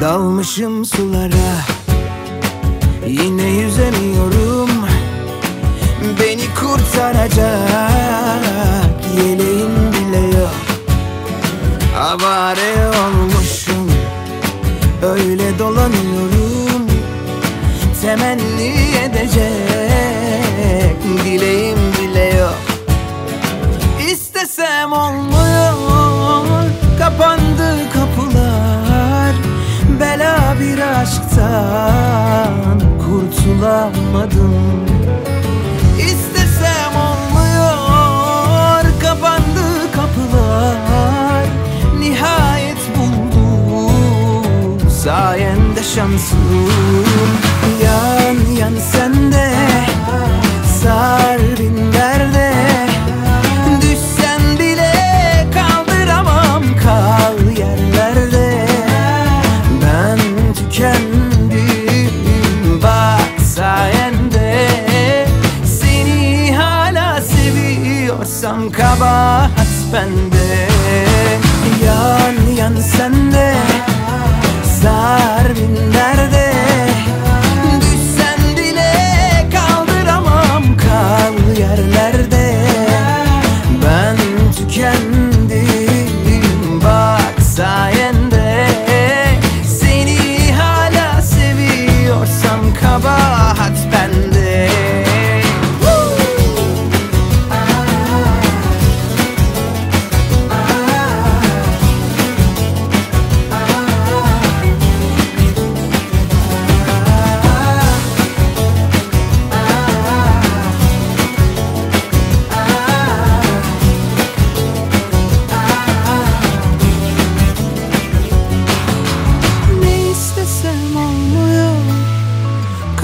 Dalmışım sulara. Yine yüzemiyorum Beni kurtaracak Yeleğim bile yok. Avare olmuşum. Öyle dolanıyorum. Temenni edecek Dileğim Şansım Yan yan sende Sar bin derde. Düşsen bile kaldıramam kal yerlerde. Ben tükendim bak sayende. Seni hala seviyorsam kabahat bende. Yan yan sende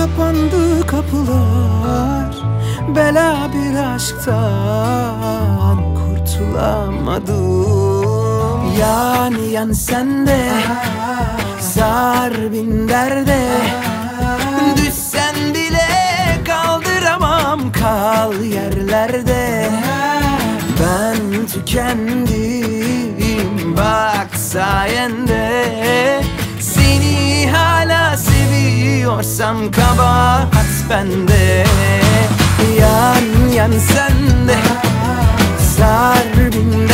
Kapandı kapılar. Bela bir aşktan Kurtulamadım. Yan yan sende Sar bin derde. Düşsen bile kaldıramam Kal yerlerde. Ben tükendim Bak sayende seviyorsam Kabahat bende. Yan yan sende. Sar bin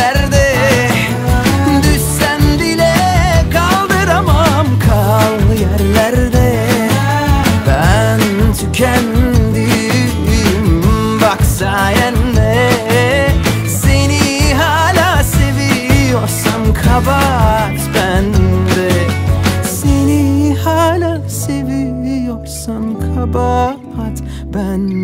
Seni